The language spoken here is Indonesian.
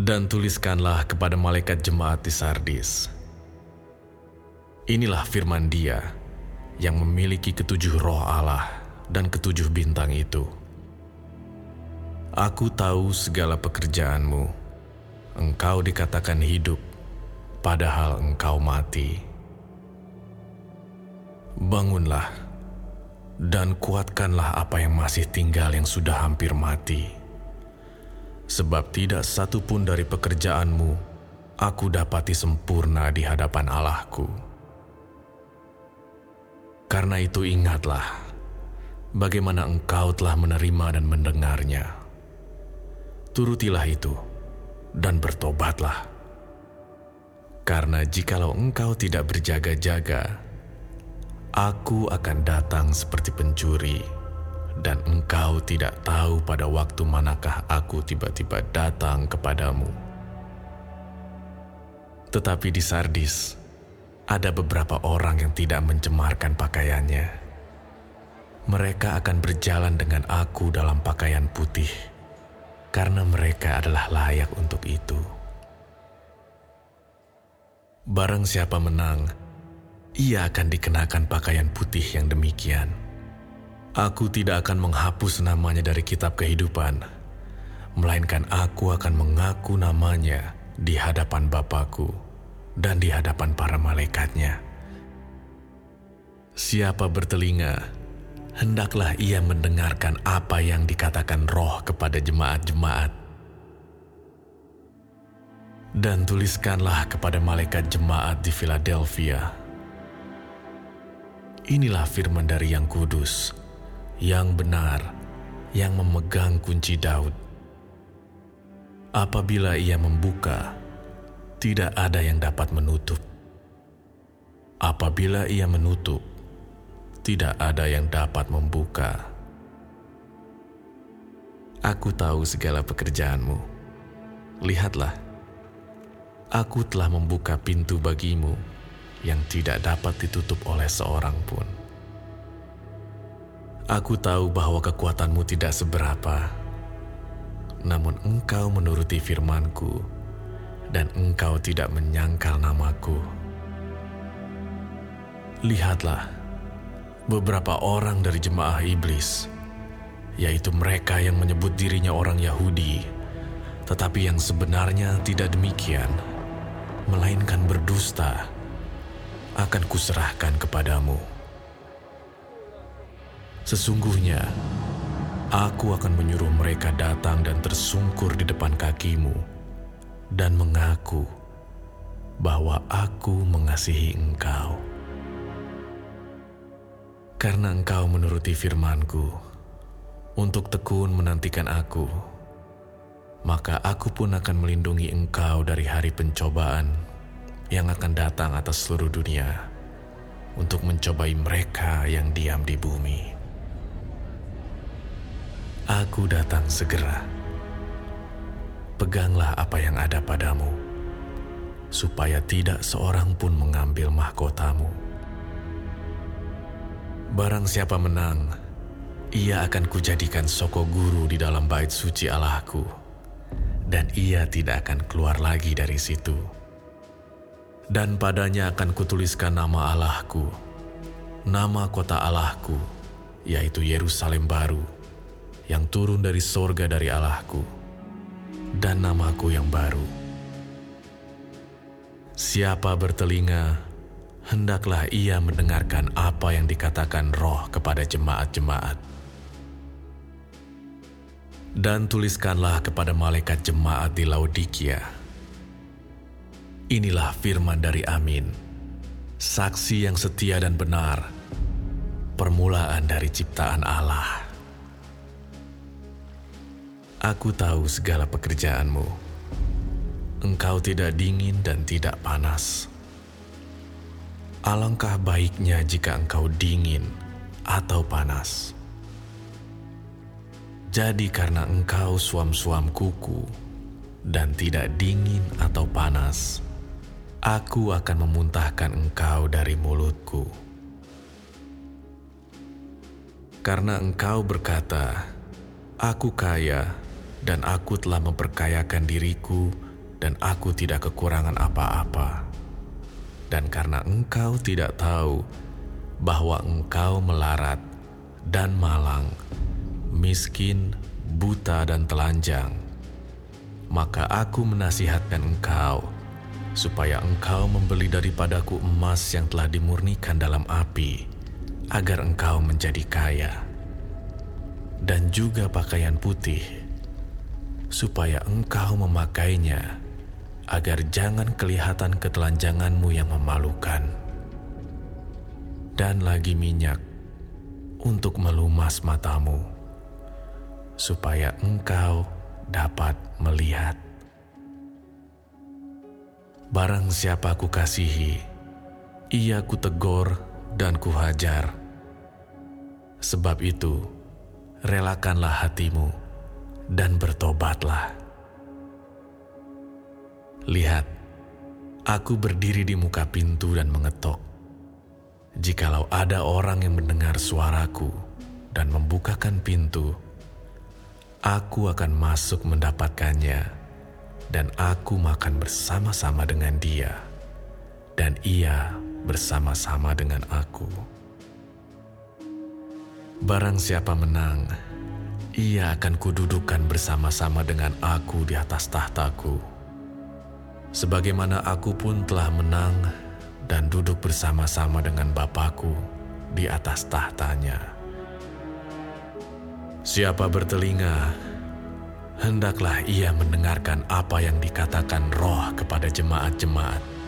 Dan tuliskanlah kepada malaikat jemaat di Sardis. Inilah firman dia yang memiliki ketujuh roh Allah dan ketujuh bintang itu. Aku tahu segala pekerjaanmu. Engkau dikatakan hidup, padahal engkau mati. Bangunlah dan kuatkanlah apa yang masih tinggal yang sudah hampir mati sebab tidak satu pun dari pekerjaanmu aku dapati sempurna di hadapan Allahku. Karena itu ingatlah bagaimana engkau telah menerima dan mendengarnya. Turutilah itu dan bertobatlah. Karena jikalau engkau tidak berjaga-jaga, aku akan datang seperti pencuri dan engkau tidak tahu pada waktu manakah aku tiba-tiba datang kepadamu. Tetapi di Sardis, ada beberapa orang yang tidak mencemarkan pakaiannya. Mereka akan berjalan dengan aku dalam pakaian putih, karena mereka adalah layak untuk itu. Barang siapa menang, ia akan dikenakan pakaian putih yang demikian Aku tidak akan menghapus namanya dari kitab kehidupan, melainkan aku akan mengaku namanya di hadapan Bapakku dan di hadapan para malaikatnya. Siapa bertelinga, hendaklah ia mendengarkan apa yang dikatakan roh kepada jemaat-jemaat. Dan tuliskanlah kepada malaikat jemaat di Philadelphia. Inilah firman dari yang kudus, yang benar, yang memegang kunci Daud. Apabila ia membuka, tidak ada yang dapat menutup. Apabila ia menutup, tidak ada yang dapat membuka. Aku tahu segala pekerjaanmu. Lihatlah, aku telah membuka pintu bagimu yang tidak dapat ditutup oleh seorang pun. Aku tahu bahwa kekuatanmu tidak seberapa, namun engkau menuruti firmanku, dan engkau tidak menyangkal namaku. Lihatlah, beberapa orang dari jemaah iblis, yaitu mereka yang menyebut dirinya orang Yahudi, tetapi yang sebenarnya tidak demikian, melainkan berdusta, akan kuserahkan kepadamu. Sesungguhnya, aku akan menyuruh mereka datang dan tersungkur di depan kakimu dan mengaku bahwa aku mengasihi engkau. Karena engkau menuruti firmanku untuk tekun menantikan aku, maka aku pun akan melindungi engkau dari hari pencobaan yang akan datang atas seluruh dunia untuk mencobai mereka yang diam di bumi. Aku datang segera. Peganglah apa yang ada padamu, supaya tidak seorang pun mengambil mahkotamu. Barang siapa menang, ia akan kujadikan soko guru di dalam bait suci Allahku, dan ia tidak akan keluar lagi dari situ. Dan padanya akan kutuliskan nama Allahku, nama kota Allahku, yaitu Yerusalem baru, yang turun dari sorga dari Allahku, dan namaku yang baru. Siapa bertelinga, hendaklah ia mendengarkan apa yang dikatakan roh kepada jemaat-jemaat. Dan tuliskanlah kepada malaikat jemaat di Laodikia. Inilah firman dari Amin, saksi yang setia dan benar, permulaan dari ciptaan Allah. Aku tahu segala pekerjaanmu. Engkau tidak dingin dan tidak panas. Alangkah baiknya jika engkau dingin atau panas. Jadi karena engkau suam-suam kuku dan tidak dingin atau panas, aku akan memuntahkan engkau dari mulutku. Karena engkau berkata, Aku kaya dan aku telah memperkayakan diriku dan aku tidak kekurangan apa-apa. Dan karena engkau tidak tahu bahwa engkau melarat dan malang, miskin, buta, dan telanjang, maka aku menasihatkan engkau supaya engkau membeli daripadaku emas yang telah dimurnikan dalam api, agar engkau menjadi kaya, dan juga pakaian putih, supaya engkau memakainya, agar jangan kelihatan ketelanjanganmu yang memalukan, dan lagi minyak untuk melumas matamu, supaya engkau dapat melihat. Barang siapa ku kasihi, ia ku tegur dan ku hajar. Sebab itu, relakanlah hatimu dan bertobatlah. Lihat, aku berdiri di muka pintu dan mengetok. Jikalau ada orang yang mendengar suaraku dan membukakan pintu, aku akan masuk mendapatkannya dan aku makan bersama-sama dengan dia, dan ia bersama-sama dengan aku. Barang siapa menang, ia akan kududukan bersama-sama dengan aku di atas tahtaku. Sebagaimana aku pun telah menang dan duduk bersama-sama dengan Bapakku di atas tahtanya. Siapa bertelinga, hendaklah ia mendengarkan apa yang dikatakan roh kepada jemaat-jemaat.